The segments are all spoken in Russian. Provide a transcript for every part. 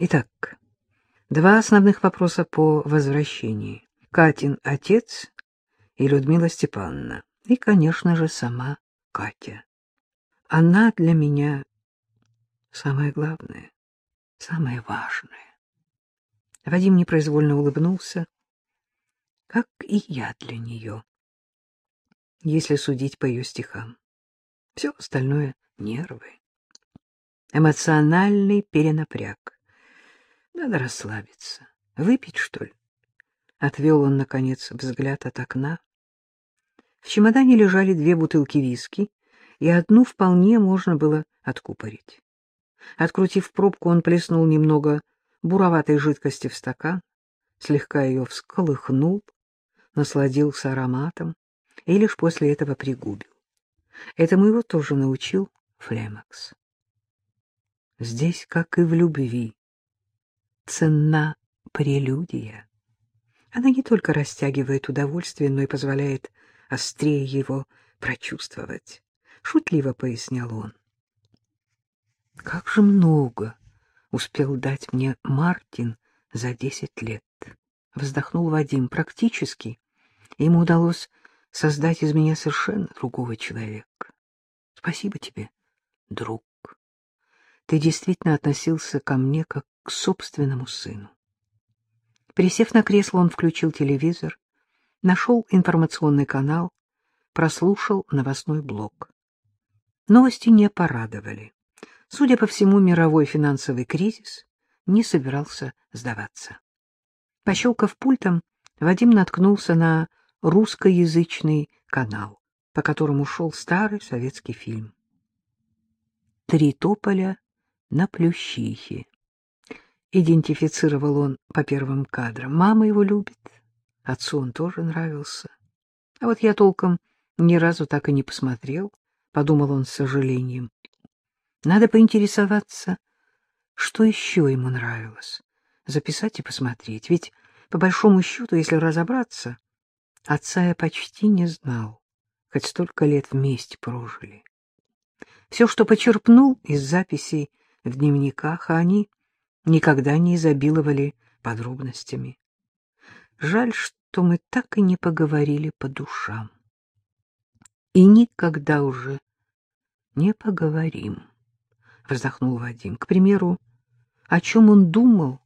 Итак, два основных вопроса по возвращении. Катин отец и Людмила Степановна. И, конечно же, сама Катя. Она для меня самое главное, самое важное. Вадим непроизвольно улыбнулся, как и я для нее, если судить по ее стихам. Все остальное — нервы. Эмоциональный перенапряг. Надо расслабиться. Выпить, что ли? Отвел он, наконец, взгляд от окна. В чемодане лежали две бутылки виски, и одну вполне можно было откупорить. Открутив пробку, он плеснул немного буроватой жидкости в стакан, слегка ее всколыхнул, насладился ароматом и лишь после этого пригубил. Этому его тоже научил Флемакс. Здесь, как и в любви, ценна прелюдия. Она не только растягивает удовольствие, но и позволяет острее его прочувствовать. Шутливо пояснял он. Как же много успел дать мне Мартин за десять лет. Вздохнул Вадим. Практически ему удалось создать из меня совершенно другого человека. Спасибо тебе, друг. Ты действительно относился ко мне как к собственному сыну. Присев на кресло, он включил телевизор, нашел информационный канал, прослушал новостной блок. Новости не порадовали. Судя по всему, мировой финансовый кризис не собирался сдаваться. Пощелкав пультом, Вадим наткнулся на русскоязычный канал, по которому шел старый советский фильм. «Три тополя на Плющихе». Идентифицировал он по первым кадрам. Мама его любит, отцу он тоже нравился. А вот я толком ни разу так и не посмотрел, — подумал он с сожалением. Надо поинтересоваться, что еще ему нравилось, записать и посмотреть. Ведь, по большому счету, если разобраться, отца я почти не знал, хоть столько лет вместе прожили. Все, что почерпнул из записей в дневниках, а они никогда не изобиловали подробностями. Жаль, что мы так и не поговорили по душам. И никогда уже не поговорим, — вздохнул Вадим. К примеру, о чем он думал,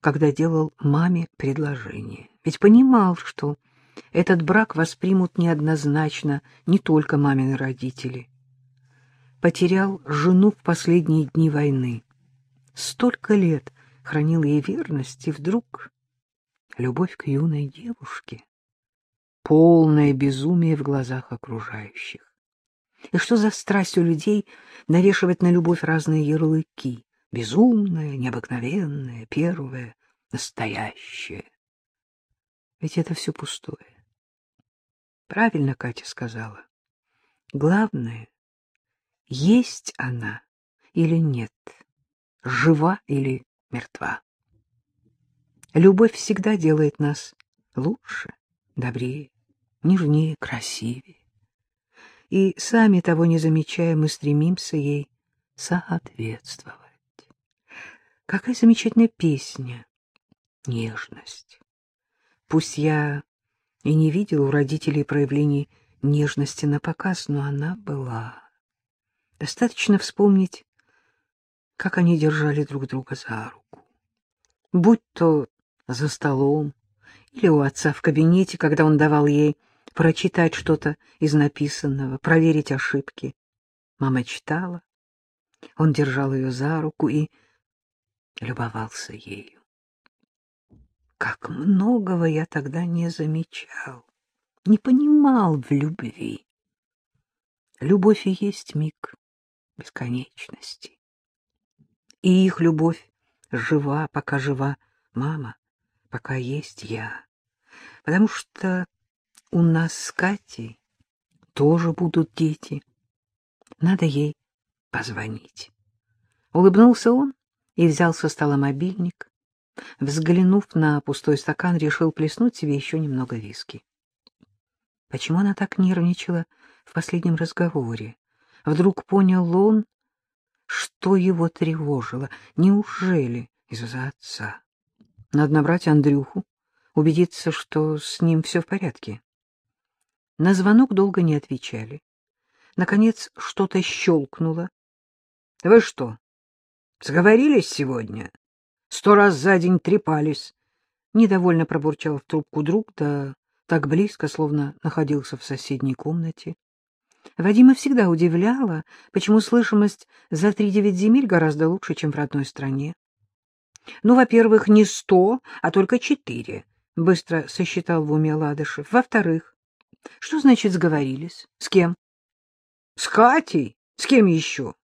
когда делал маме предложение. Ведь понимал, что этот брак воспримут неоднозначно не только мамины родители. Потерял жену в последние дни войны. Столько лет хранил ей верность, и вдруг любовь к юной девушке, полное безумие в глазах окружающих. И что за страсть у людей навешивать на любовь разные ярлыки? Безумная, необыкновенная, первая, настоящая. Ведь это все пустое. Правильно Катя сказала. Главное, есть она или нет, жива или мертва. Любовь всегда делает нас лучше, добрее, нежнее, красивее. И, сами того не замечая, мы стремимся ей соответствовать. Какая замечательная песня, нежность. Пусть я и не видел у родителей проявлений нежности на показ, но она была. Достаточно вспомнить, как они держали друг друга за руку. Будь то за столом или у отца в кабинете, когда он давал ей прочитать что-то из написанного, проверить ошибки. Мама читала, он держал ее за руку и любовался ею. Как многого я тогда не замечал, не понимал в любви. Любовь и есть миг бесконечности. И их любовь жива, пока жива мама, пока есть я. Потому что у нас с Катей тоже будут дети. Надо ей позвонить. Улыбнулся он и взял со стола мобильник. Взглянув на пустой стакан, решил плеснуть себе еще немного виски. Почему она так нервничала в последнем разговоре? Вдруг понял он, Что его тревожило? Неужели из-за отца? Надо набрать Андрюху, убедиться, что с ним все в порядке. На звонок долго не отвечали. Наконец что-то щелкнуло. — Вы что, сговорились сегодня? Сто раз за день трепались. Недовольно пробурчал в трубку друг, да так близко, словно находился в соседней комнате. Вадима всегда удивляла, почему слышимость за три-девять земель гораздо лучше, чем в родной стране. Ну, во-первых, не сто, а только четыре, — быстро сосчитал в уме Ладышев. Во-вторых, что значит сговорились? С кем? — С Катей. С кем еще?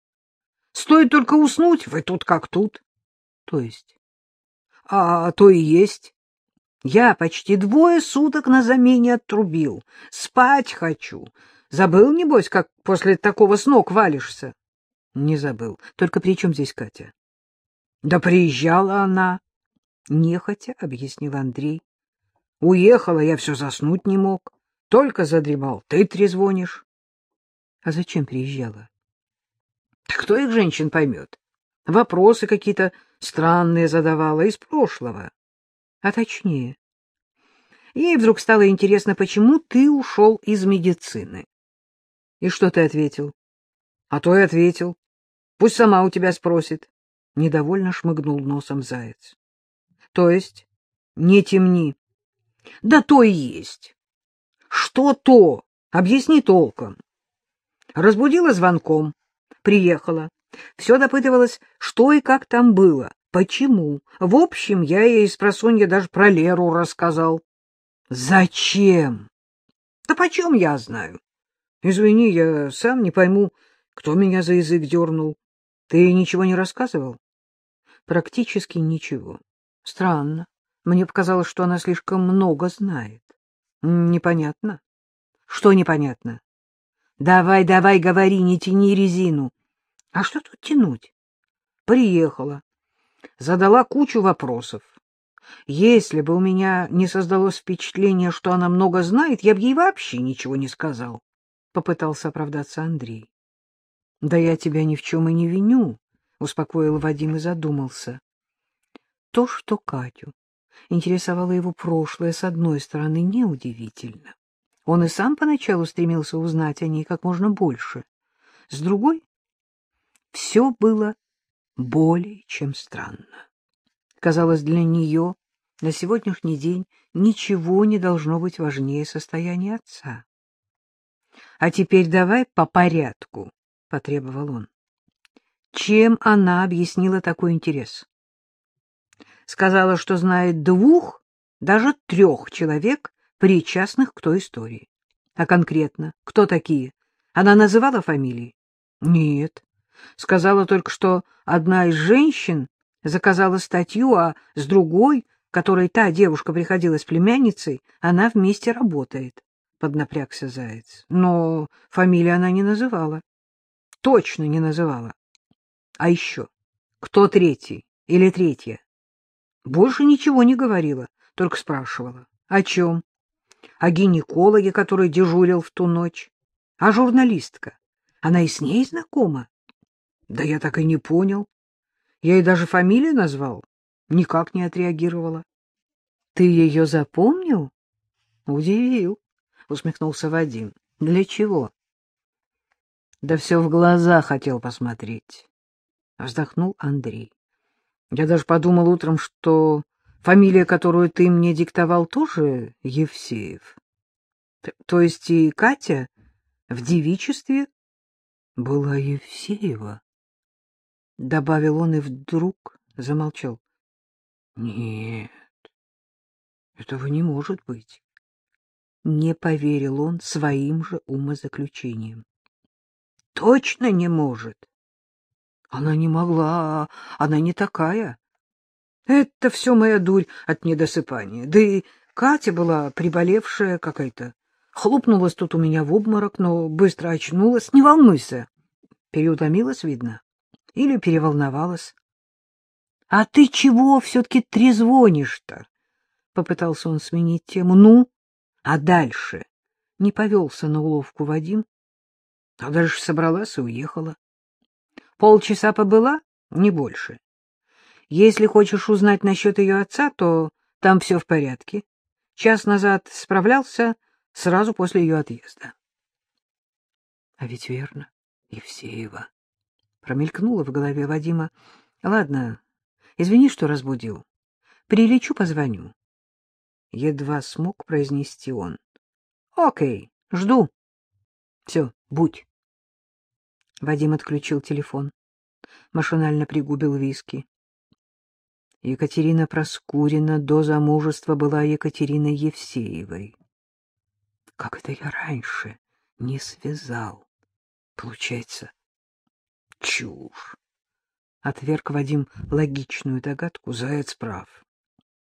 Стоит только уснуть, вы тут как тут. — То есть? — А то и есть. Я почти двое суток на замене отрубил. Спать хочу. Забыл, небось, как после такого с ног валишься? — Не забыл. Только при чем здесь Катя? — Да приезжала она. — Нехотя, — объяснил Андрей. — Уехала, я все заснуть не мог. Только задремал, ты трезвонишь. — А зачем приезжала? — Кто их женщин поймет? Вопросы какие-то странные задавала из прошлого. А точнее, ей вдруг стало интересно, почему ты ушел из медицины. И что ты ответил? А то и ответил. Пусть сама у тебя спросит. Недовольно шмыгнул носом заяц. То есть? Не темни. Да то и есть. Что то? Объясни толком. Разбудила звонком. Приехала. Все допытывалась, что и как там было. Почему? В общем, я ей из просонья даже про Леру рассказал. Зачем? Да почем я знаю? Извини, я сам не пойму, кто меня за язык дернул. Ты ничего не рассказывал? Практически ничего. Странно. Мне показалось, что она слишком много знает. Непонятно. Что непонятно? Давай, давай, говори, не тяни резину. А что тут тянуть? Приехала задала кучу вопросов. Если бы у меня не создалось впечатление, что она много знает, я бы ей вообще ничего не сказал, — попытался оправдаться Андрей. — Да я тебя ни в чем и не виню, — успокоил Вадим и задумался. То, что Катю интересовало его прошлое, с одной стороны, неудивительно. Он и сам поначалу стремился узнать о ней как можно больше. С другой, все было более чем странно. Казалось, для нее на сегодняшний день ничего не должно быть важнее состояния отца. — А теперь давай по порядку, — потребовал он. Чем она объяснила такой интерес? Сказала, что знает двух, даже трех человек, причастных к той истории. А конкретно, кто такие? Она называла фамилии? Нет. Сказала только, что одна из женщин заказала статью, а с другой, которой та девушка приходилась племянницей, она вместе работает. Поднапрягся Заяц. Но фамилию она не называла. Точно не называла. А еще, кто третий или третья? Больше ничего не говорила, только спрашивала. О чем? О гинекологе, который дежурил в ту ночь. А журналистка? Она и с ней знакома? Да я так и не понял. Я ей даже фамилию назвал. Никак не отреагировала. — Ты ее запомнил? — Удивил, — усмехнулся Вадим. — Для чего? — Да все в глаза хотел посмотреть. Вздохнул Андрей. Я даже подумал утром, что фамилия, которую ты мне диктовал, тоже Евсеев. То есть и Катя в девичестве была Евсеева добавил он и вдруг замолчал. — Нет, этого не может быть. Не поверил он своим же умозаключением. — Точно не может. Она не могла, она не такая. Это все моя дурь от недосыпания. Да и Катя была приболевшая какая-то. Хлопнулась тут у меня в обморок, но быстро очнулась. Не волнуйся. Переутомилась, видно или переволновалась. — А ты чего все-таки трезвонишь-то? — попытался он сменить тему. — Ну, а дальше? Не повелся на уловку Вадим. А дальше собралась и уехала. Полчаса побыла, не больше. Если хочешь узнать насчет ее отца, то там все в порядке. Час назад справлялся сразу после ее отъезда. А ведь верно, Евсеева. Промелькнула в голове Вадима. Ладно, извини, что разбудил. Прилечу, позвоню. Едва смог произнести он. Окей, жду. Все, будь. Вадим отключил телефон. Машинально пригубил виски. Екатерина Проскурина до замужества была Екатериной Евсеевой. Как это я раньше не связал? Получается, чушь. Отверг Вадим логичную догадку, Заяц прав.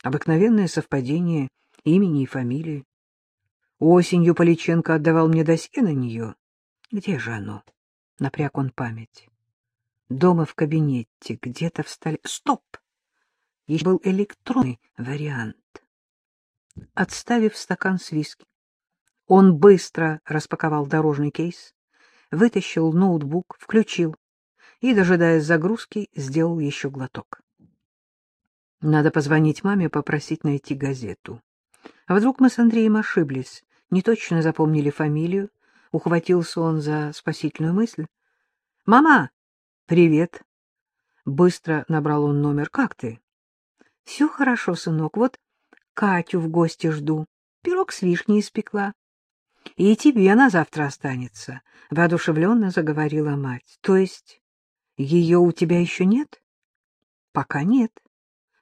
Обыкновенное совпадение имени и фамилии. Осенью Поличенко отдавал мне досье на нее. Где же оно? Напряг он память. Дома в кабинете, где-то в столе. Стоп! Еще был электронный вариант. Отставив стакан с виски, он быстро распаковал дорожный кейс, вытащил ноутбук, включил и, дожидаясь загрузки, сделал еще глоток. Надо позвонить маме, попросить найти газету. А вдруг мы с Андреем ошиблись, не точно запомнили фамилию, ухватился он за спасительную мысль. — Мама! Привет! Быстро набрал он номер. — Как ты? — Все хорошо, сынок. Вот Катю в гости жду. Пирог с вишней испекла. — И тебе на завтра останется, — воодушевленно заговорила мать. — То есть ее у тебя еще нет? — Пока нет.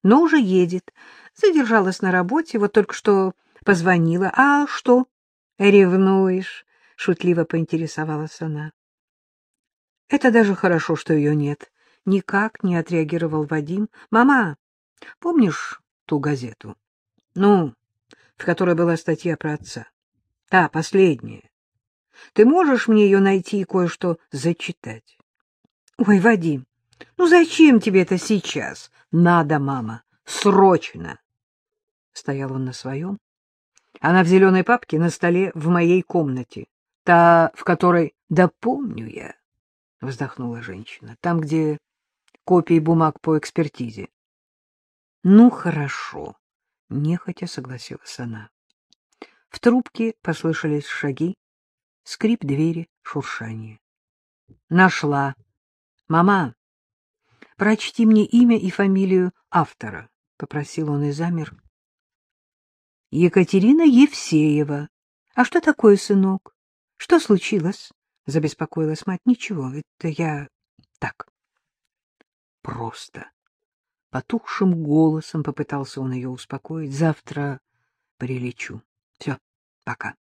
Но уже едет. Задержалась на работе, вот только что позвонила. — А что? — Ревнуешь? — шутливо поинтересовалась она. — Это даже хорошо, что ее нет. Никак не отреагировал Вадим. — Мама, помнишь ту газету? — Ну, в которой была статья про отца. Та, последняя. Ты можешь мне ее найти и кое-что зачитать? — Ой, Вадим, ну зачем тебе это сейчас? — Надо, мама, срочно. Стоял он на своем. Она в зеленой папке на столе в моей комнате. Та, в которой... Да помню я, — вздохнула женщина. Там, где копии бумаг по экспертизе. — Ну, хорошо, — нехотя согласилась она. В трубке послышались шаги, скрип двери, шуршание. Нашла. Мама, прочти мне имя и фамилию автора, — попросил он и замер. Екатерина Евсеева. А что такое, сынок? Что случилось? Забеспокоилась мать. Ничего, это я так. Просто. Потухшим голосом попытался он ее успокоить. Завтра прилечу. Все, пока.